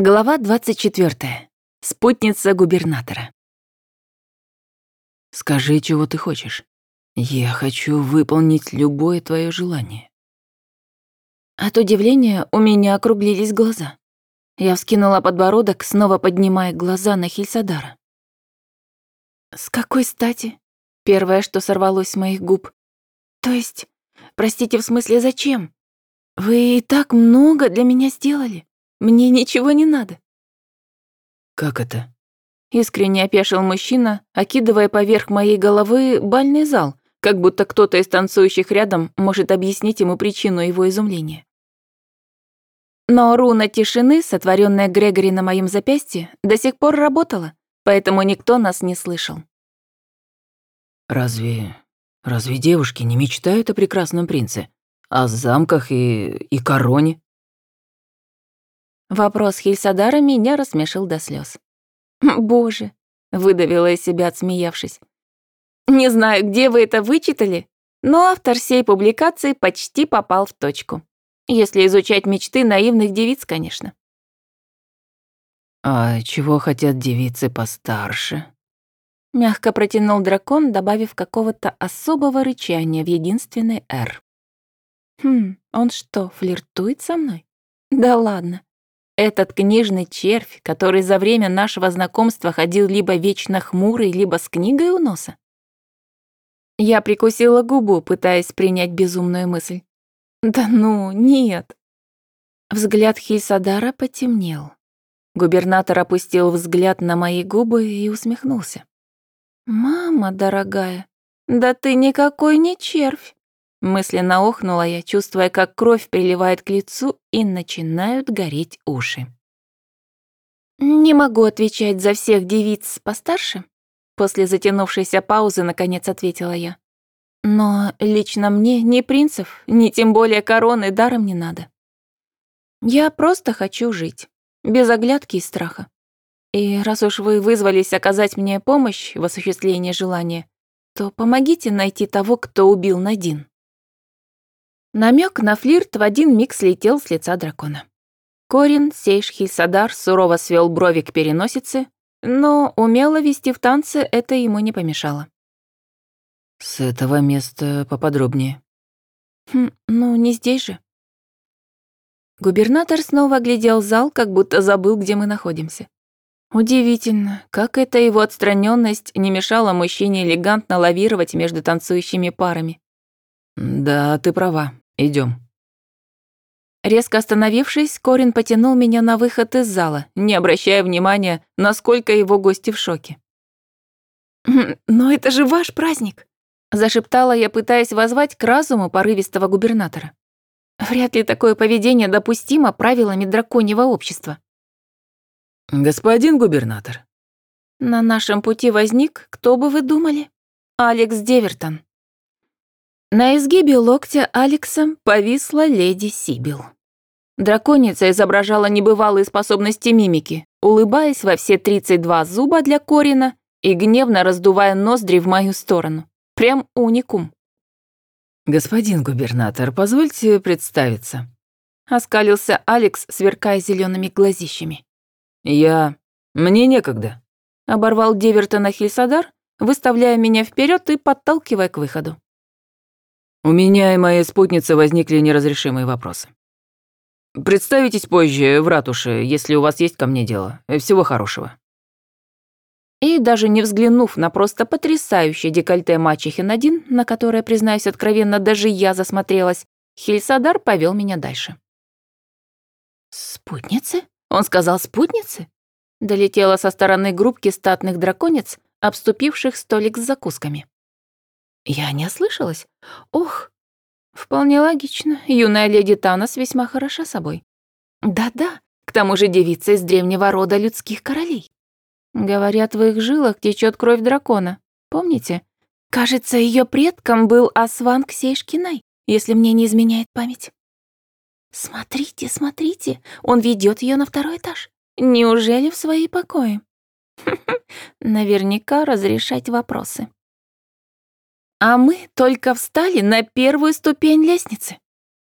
Глава 24. Спутница губернатора. Скажи, чего ты хочешь. Я хочу выполнить любое твое желание. От удивления у меня округлились глаза. Я вскинула подбородок, снова поднимая глаза на Хильсадара. «С какой стати?» Первое, что сорвалось с моих губ. «То есть, простите, в смысле, зачем? Вы и так много для меня сделали. Мне ничего не надо». «Как это?» Искренне опешил мужчина, окидывая поверх моей головы бальный зал, как будто кто-то из танцующих рядом может объяснить ему причину его изумления. Но руна тишины, сотворенная Грегори на моем запястье, до сих пор работала, поэтому никто нас не слышал. «Разве... разве девушки не мечтают о прекрасном принце? О замках и... и короне?» Вопрос Хильсадара меня рассмешил до слез. «Боже!» — выдавила из себя, отсмеявшись. «Не знаю, где вы это вычитали, но автор сей публикации почти попал в точку. Если изучать мечты наивных девиц, конечно». «А чего хотят девицы постарше?» Мягко протянул дракон, добавив какого-то особого рычания в единственный «Р». «Хм, он что, флиртует со мной? Да ладно. Этот книжный червь, который за время нашего знакомства ходил либо вечно хмурый, либо с книгой у носа? Я прикусила губу, пытаясь принять безумную мысль. Да ну, нет. Взгляд Хильсадара потемнел. Губернатор опустил взгляд на мои губы и усмехнулся. «Мама дорогая, да ты никакой не червь!» Мысленно охнула я, чувствуя, как кровь приливает к лицу и начинают гореть уши. «Не могу отвечать за всех девиц постарше», после затянувшейся паузы наконец ответила я. «Но лично мне ни принцев, ни тем более короны даром не надо. Я просто хочу жить, без оглядки и страха. И раз уж вы вызвались оказать мне помощь в осуществлении желания, то помогите найти того, кто убил Надин». Намек на флирт в один миг слетел с лица дракона. Корин Сейш Хильсадар сурово свел брови к переносице, но умело вести в танце это ему не помешало. «С этого места поподробнее». «Хм, ну не здесь же». Губернатор снова оглядел зал, как будто забыл, где мы находимся. Удивительно, как эта его отстраненность не мешала мужчине элегантно лавировать между танцующими парами. «Да, ты права. Идем. Резко остановившись, Корин потянул меня на выход из зала, не обращая внимания, насколько его гости в шоке. «Хм, «Но это же ваш праздник!» – зашептала я, пытаясь возвать к разуму порывистого губернатора. «Вряд ли такое поведение допустимо правилами драконьего общества». «Господин губернатор». «На нашем пути возник, кто бы вы думали? Алекс Девертон». На изгибе локтя Алекса повисла леди Сибил. Драконица изображала небывалые способности мимики, улыбаясь во все 32 зуба для Корина и гневно раздувая ноздри в мою сторону. Прям уникум. «Господин губернатор, позвольте представиться», — оскалился Алекс, сверкая зелеными глазищами. «Я... мне некогда», — оборвал Девертона Хильсадар, выставляя меня вперед и подталкивая к выходу. У меня и моей спутницы возникли неразрешимые вопросы. Представитесь позже в ратуше, если у вас есть ко мне дело. Всего хорошего. И даже не взглянув на просто потрясающее декольте мачехи Надин, на которое, признаюсь откровенно, даже я засмотрелась, Хильсадар повел меня дальше. «Спутницы?» Он сказал «спутницы?» Долетела со стороны группки статных драконец, обступивших столик с закусками. Я не ослышалась? Ох, вполне логично. Юная леди Танос весьма хороша собой. Да-да, к тому же девица из древнего рода людских королей. Говорят, в их жилах течет кровь дракона. Помните? Кажется, ее предком был Асван Ксейшкинай, если мне не изменяет память. Смотрите, смотрите, он ведет ее на второй этаж. Неужели в свои покои? Наверняка разрешать вопросы. А мы только встали на первую ступень лестницы.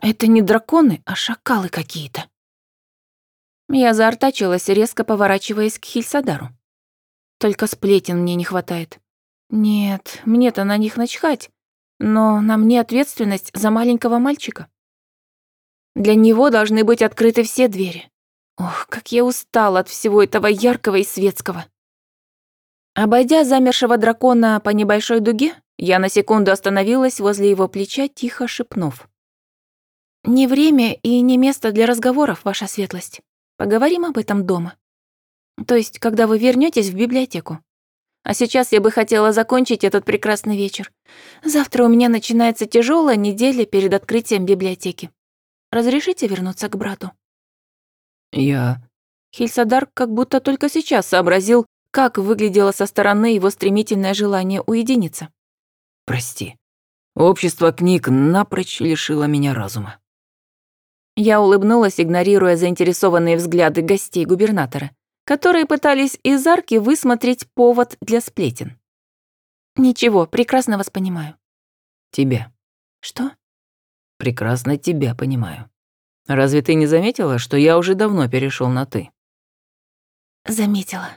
Это не драконы, а шакалы какие-то. Я заортачилась, резко поворачиваясь к Хильсадару. Только сплетен мне не хватает. Нет, мне-то на них начхать, но на мне ответственность за маленького мальчика. Для него должны быть открыты все двери. Ох, как я устала от всего этого яркого и светского. Обойдя замершего дракона по небольшой дуге, я на секунду остановилась возле его плеча, тихо шепнув. «Не время и не место для разговоров, ваша светлость. Поговорим об этом дома. То есть, когда вы вернетесь в библиотеку. А сейчас я бы хотела закончить этот прекрасный вечер. Завтра у меня начинается тяжелая неделя перед открытием библиотеки. Разрешите вернуться к брату?» «Я...» Хильсадар как будто только сейчас сообразил, как выглядело со стороны его стремительное желание уединиться. «Прости. Общество книг напрочь лишило меня разума». Я улыбнулась, игнорируя заинтересованные взгляды гостей губернатора, которые пытались из арки высмотреть повод для сплетен. «Ничего, прекрасно вас понимаю». «Тебя». «Что?» «Прекрасно тебя понимаю. Разве ты не заметила, что я уже давно перешел на «ты»?» «Заметила»,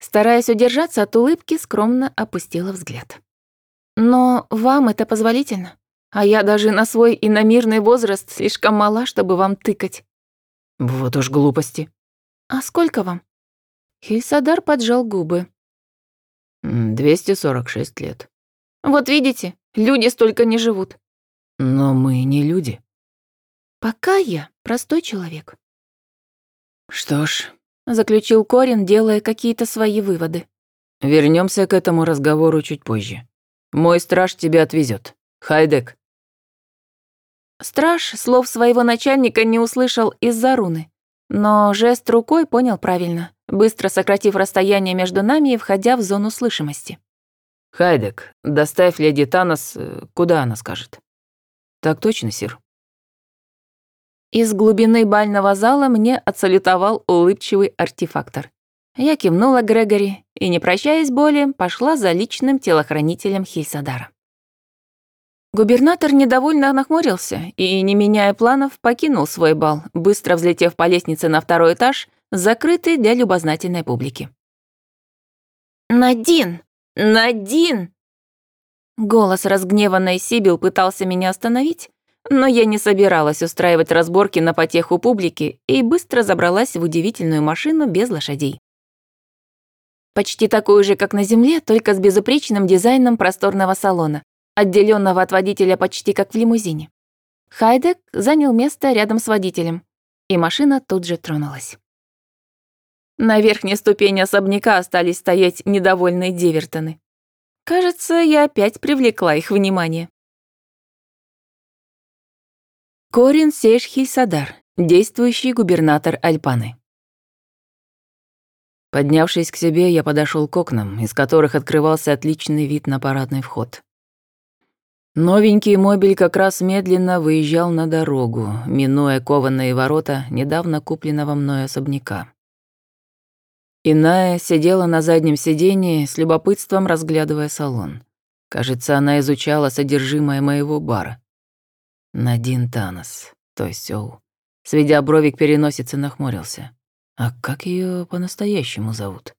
Стараясь удержаться от улыбки, скромно опустила взгляд. «Но вам это позволительно? А я даже на свой иномирный возраст слишком мала, чтобы вам тыкать». «Вот уж глупости». «А сколько вам?» Хильсадар поджал губы. «246 лет». «Вот видите, люди столько не живут». «Но мы не люди». «Пока я простой человек». «Что ж, заключил Корин, делая какие-то свои выводы. Вернемся к этому разговору чуть позже. Мой страж тебя отвезет. Хайдек. Страж слов своего начальника не услышал из-за руны, но жест рукой понял правильно, быстро сократив расстояние между нами и входя в зону слышимости. Хайдек, доставь леди Танос, э, куда она скажет. Так точно, сир. Из глубины бального зала мне отсалютовал улыбчивый артефактор. Я кивнула Грегори и, не прощаясь более, пошла за личным телохранителем Хильсадара. Губернатор недовольно нахмурился и, не меняя планов, покинул свой бал, быстро взлетев по лестнице на второй этаж, закрытый для любознательной публики. «Надин! Надин!» Голос разгневанной Сибил пытался меня остановить, но я не собиралась устраивать разборки на потеху публики и быстро забралась в удивительную машину без лошадей. Почти такую же, как на Земле, только с безупречным дизайном просторного салона, отделенного от водителя почти как в лимузине. Хайдек занял место рядом с водителем, и машина тут же тронулась. На верхней ступени особняка остались стоять недовольные Девертоны. Кажется, я опять привлекла их внимание. Корин Сейшхильсадар, действующий губернатор Альпаны. Поднявшись к себе, я подошел к окнам, из которых открывался отличный вид на парадный вход. Новенький мобиль как раз медленно выезжал на дорогу, минуя кованые ворота недавно купленного мной особняка. Иная сидела на заднем сидении, с любопытством разглядывая салон. Кажется, она изучала содержимое моего бара. Надин Танос, то есть Оу. Сведя брови к переносице, нахмурился. А как ее по-настоящему зовут?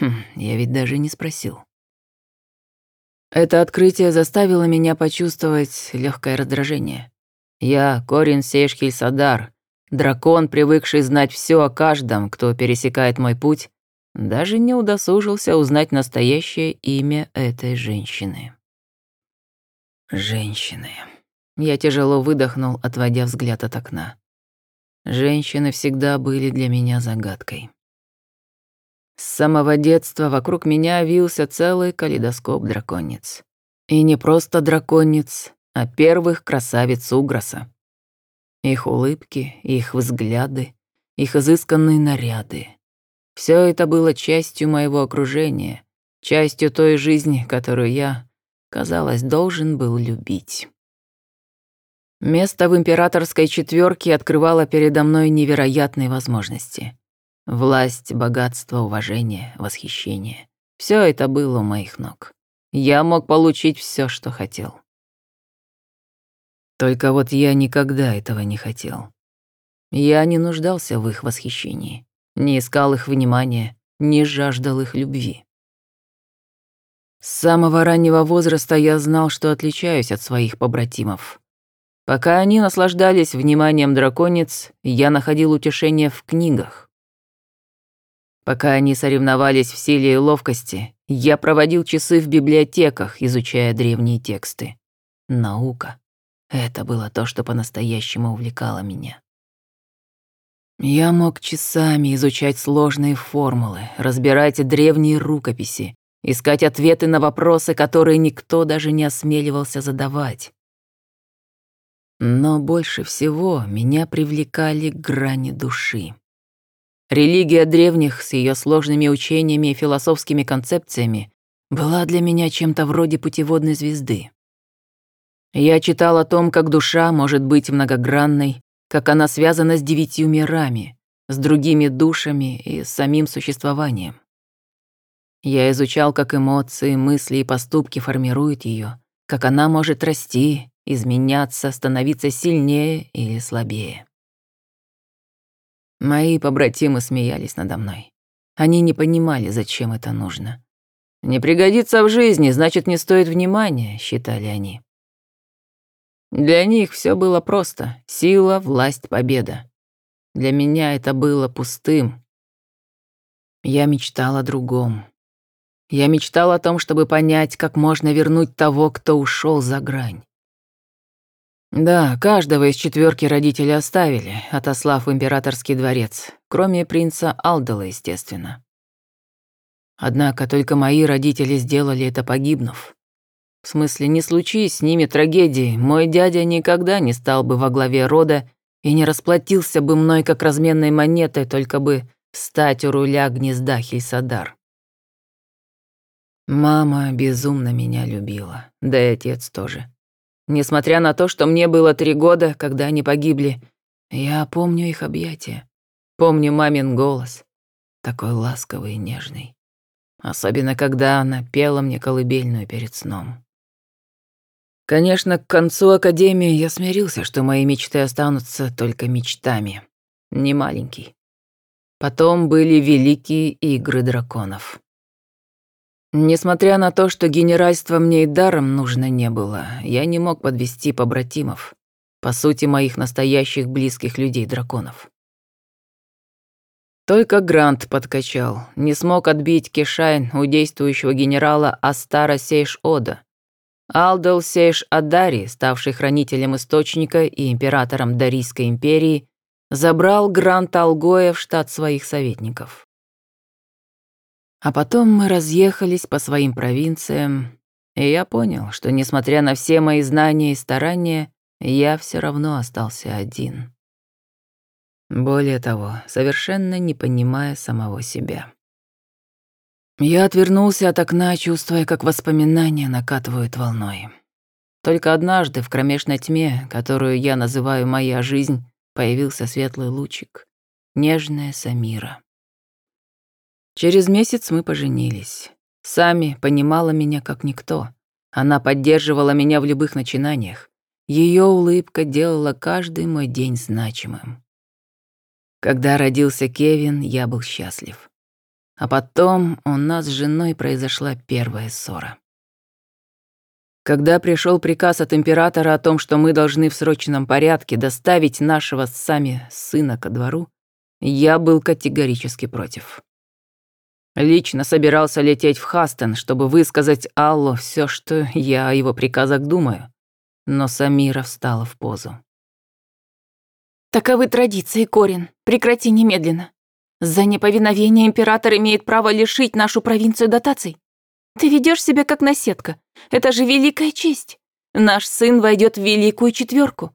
Хм, я ведь даже не спросил. Это открытие заставило меня почувствовать легкое раздражение. Я, Корин Сейшхиль Садар, дракон, привыкший знать все о каждом, кто пересекает мой путь, даже не удосужился узнать настоящее имя этой женщины. Женщины. Я тяжело выдохнул, отводя взгляд от окна. Женщины всегда были для меня загадкой. С самого детства вокруг меня вился целый калейдоскоп драконец. И не просто драконец, а первых красавиц Угроса. Их улыбки, их взгляды, их изысканные наряды. Все это было частью моего окружения, частью той жизни, которую я, казалось, должен был любить. Место в императорской четверке открывало передо мной невероятные возможности. Власть, богатство, уважение, восхищение. Все это было у моих ног. Я мог получить все, что хотел. Только вот я никогда этого не хотел. Я не нуждался в их восхищении, не искал их внимания, не жаждал их любви. С самого раннего возраста я знал, что отличаюсь от своих побратимов. Пока они наслаждались вниманием драконец, я находил утешение в книгах. Пока они соревновались в силе и ловкости, я проводил часы в библиотеках, изучая древние тексты. Наука — это было то, что по-настоящему увлекало меня. Я мог часами изучать сложные формулы, разбирать древние рукописи, искать ответы на вопросы, которые никто даже не осмеливался задавать. Но больше всего меня привлекали грани души. Религия древних с ее сложными учениями и философскими концепциями была для меня чем-то вроде путеводной звезды. Я читал о том, как душа может быть многогранной, как она связана с девятью мирами, с другими душами и с самим существованием. Я изучал, как эмоции, мысли и поступки формируют ее, как она может расти, изменяться, становиться сильнее или слабее. Мои побратимы смеялись надо мной. Они не понимали, зачем это нужно. «Не пригодится в жизни, значит, не стоит внимания», — считали они. Для них все было просто — сила, власть, победа. Для меня это было пустым. Я мечтал о другом. Я мечтал о том, чтобы понять, как можно вернуть того, кто ушел за грань. Да, каждого из четверки родители оставили, отослав в императорский дворец, кроме принца Алдала, естественно. Однако только мои родители сделали это погибнув. В смысле, не случись с ними трагедии, мой дядя никогда не стал бы во главе рода и не расплатился бы мной как разменной монетой, только бы стать у руля гнезда Хельсадар. Мама безумно меня любила, да и отец тоже. Несмотря на то, что мне было три года, когда они погибли, я помню их объятия. Помню мамин голос, такой ласковый и нежный. Особенно, когда она пела мне колыбельную перед сном. Конечно, к концу академии я смирился, что мои мечты останутся только мечтами. Не маленький. Потом были великие игры драконов. Несмотря на то, что генеральство мне и даром нужно не было, я не мог подвести побратимов, по сути, моих настоящих близких людей-драконов. Только Грант подкачал, не смог отбить Кишайн у действующего генерала Астара Сейш-Ода. Алдел Сейш-Адари, ставший хранителем Источника и императором Дарийской империи, забрал Гранта Алгоя в штат своих советников. А потом мы разъехались по своим провинциям, и я понял, что, несмотря на все мои знания и старания, я все равно остался один. Более того, совершенно не понимая самого себя. Я отвернулся от окна, чувствуя, как воспоминания накатывают волной. Только однажды в кромешной тьме, которую я называю «моя жизнь», появился светлый лучик. Нежная Самира. Через месяц мы поженились. Сами понимала меня как никто. Она поддерживала меня в любых начинаниях. Ее улыбка делала каждый мой день значимым. Когда родился Кевин, я был счастлив. А потом у нас с женой произошла первая ссора. Когда пришел приказ от императора о том, что мы должны в срочном порядке доставить нашего сами сына ко двору, я был категорически против. Лично собирался лететь в Хастен, чтобы высказать Аллу все, что я о его приказах думаю. Но Самира встала в позу. «Таковы традиции, Корин. Прекрати немедленно. За неповиновение император имеет право лишить нашу провинцию дотаций. Ты ведешь себя как наседка. Это же великая честь. Наш сын войдет в великую четверку.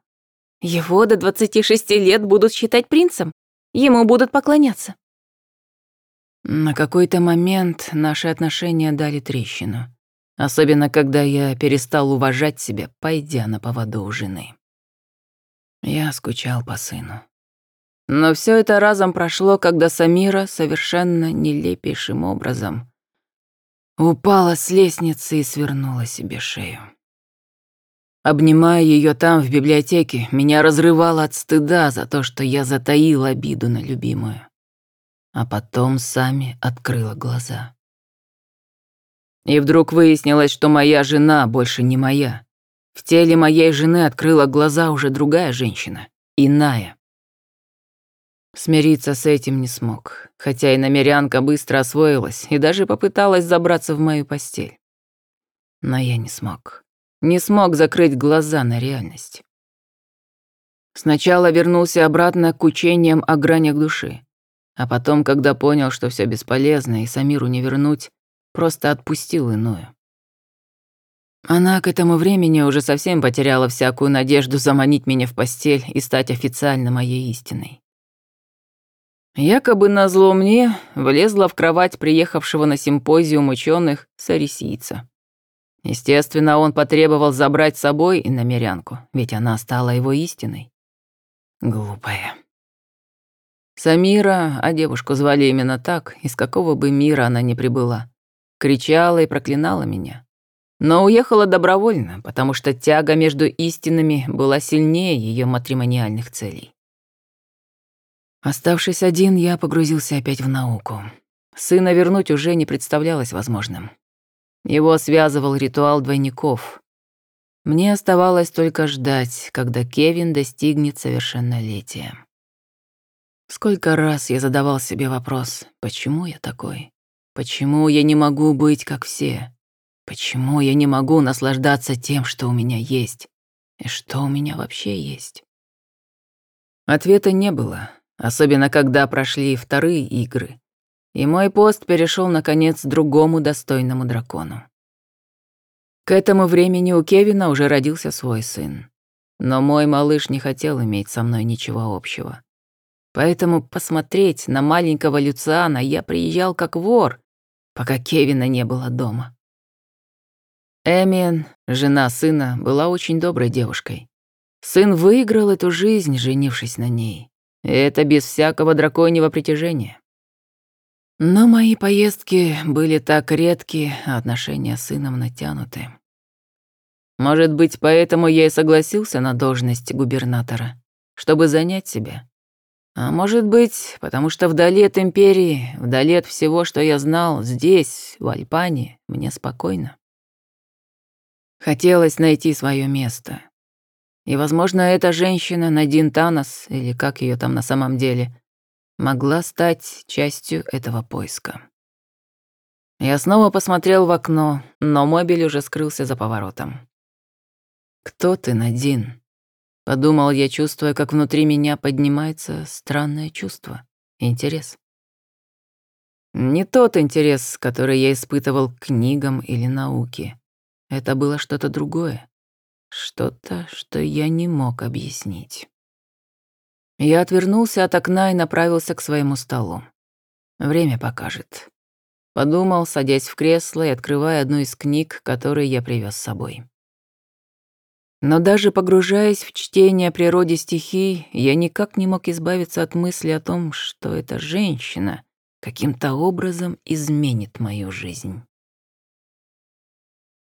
Его до 26 лет будут считать принцем. Ему будут поклоняться. На какой-то момент наши отношения дали трещину. Особенно, когда я перестал уважать себя, пойдя на поводу у жены. Я скучал по сыну. Но все это разом прошло, когда Самира совершенно нелепейшим образом упала с лестницы и свернула себе шею. Обнимая ее там, в библиотеке, меня разрывало от стыда за то, что я затаил обиду на любимую. А потом сами открыла глаза. И вдруг выяснилось, что моя жена больше не моя. В теле моей жены открыла глаза уже другая женщина, иная. Смириться с этим не смог, хотя и намерянка быстро освоилась и даже попыталась забраться в мою постель. Но я не смог. Не смог закрыть глаза на реальность. Сначала вернулся обратно к учениям о гранях души, а потом, когда понял, что все бесполезно и Самиру не вернуть, просто отпустил иную. Она к этому времени уже совсем потеряла всякую надежду заманить меня в постель и стать официально моей истиной. Якобы назло мне влезла в кровать приехавшего на симпозиум ученых сарисийца. Естественно, он потребовал забрать с собой и намерянку, ведь она стала его истиной. Глупая. Самира, а девушку звали именно так, из какого бы мира она ни прибыла, кричала и проклинала меня. Но уехала добровольно, потому что тяга между истинами была сильнее ее матримониальных целей. Оставшись один, я погрузился опять в науку. Сына вернуть уже не представлялось возможным. Его связывал ритуал двойников. Мне оставалось только ждать, когда Кевин достигнет совершеннолетия. Сколько раз я задавал себе вопрос, почему я такой? Почему я не могу быть как все? Почему я не могу наслаждаться тем, что у меня есть? И что у меня вообще есть? Ответа не было, особенно когда прошли вторые игры, и мой пост перешел наконец другому достойному дракону. К этому времени у Кевина уже родился свой сын. Но мой малыш не хотел иметь со мной ничего общего. Поэтому посмотреть на маленького Люциана я приезжал как вор, пока Кевина не было дома. Эмиен, жена сына, была очень доброй девушкой. Сын выиграл эту жизнь, женившись на ней. Это без всякого драконьего притяжения. Но мои поездки были так редки, а отношения с сыном натянуты. Может быть, поэтому я и согласился на должность губернатора, чтобы занять себя. А может быть, потому что вдали от империи, вдали от всего, что я знал, здесь, в Альпане, мне спокойно. Хотелось найти свое место. И, возможно, эта женщина, Надин Танос, или как ее там на самом деле, могла стать частью этого поиска. Я снова посмотрел в окно, но мобиль уже скрылся за поворотом. «Кто ты, Надин?» Подумал я, чувствуя, как внутри меня поднимается странное чувство. Интерес. Не тот интерес, который я испытывал к книгам или науке. Это было что-то другое. Что-то, что я не мог объяснить. Я отвернулся от окна и направился к своему столу. Время покажет. Подумал, садясь в кресло и открывая одну из книг, которые я привез с собой. Но даже погружаясь в чтение о природе стихий, я никак не мог избавиться от мысли о том, что эта женщина каким-то образом изменит мою жизнь.